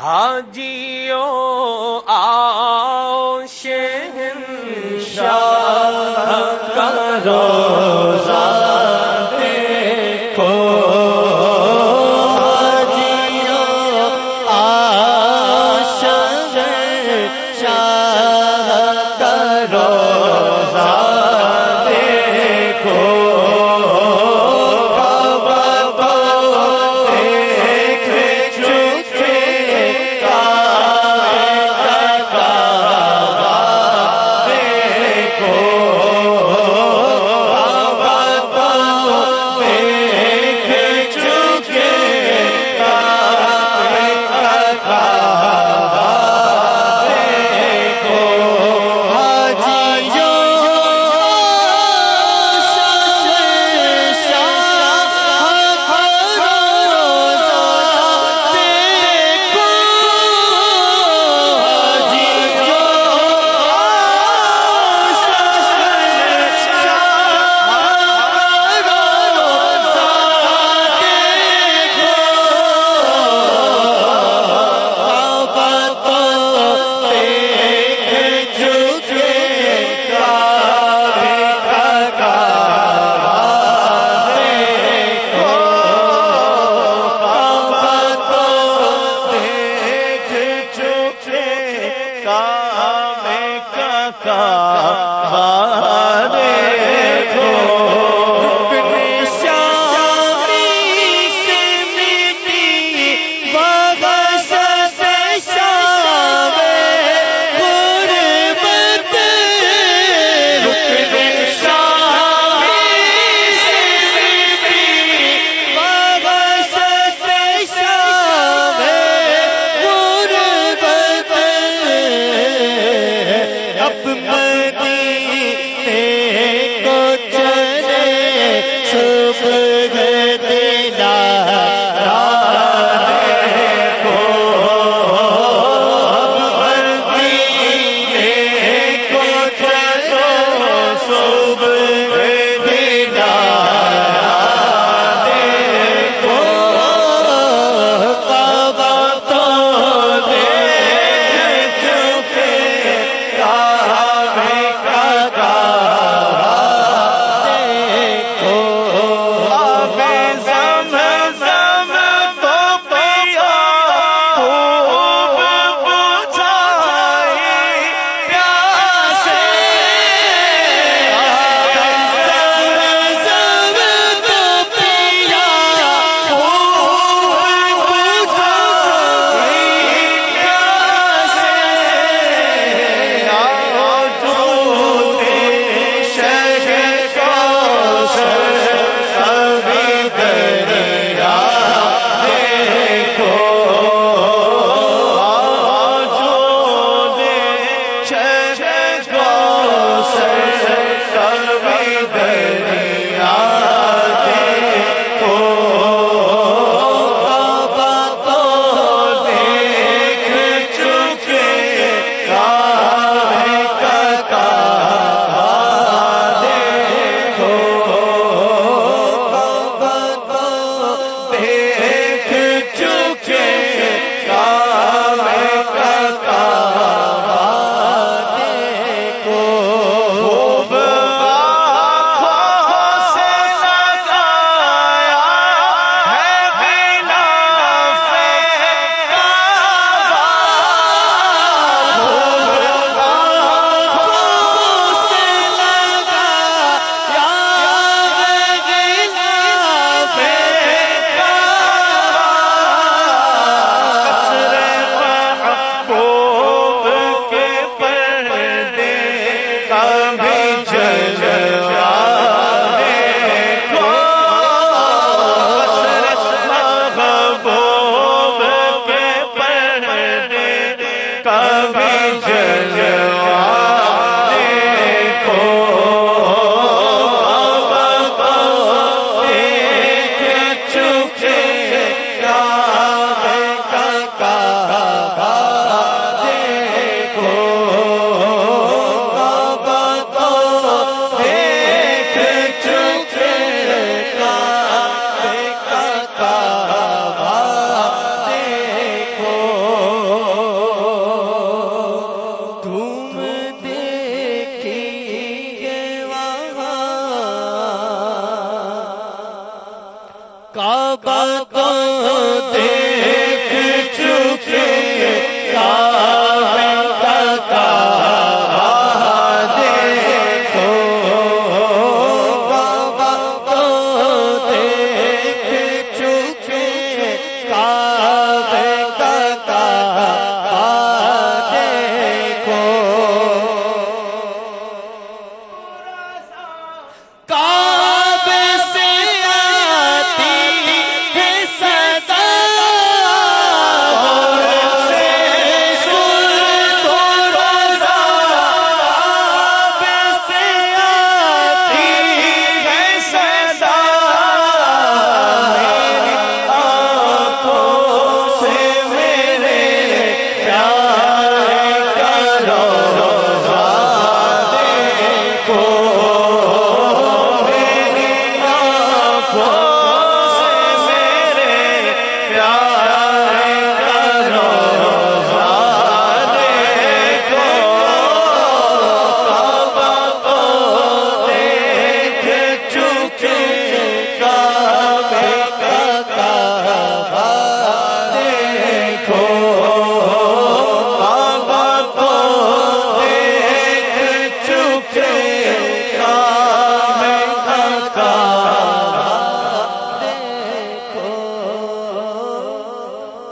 حاجیو آؤ شہن شاہ کا روزہ گئے کا بھی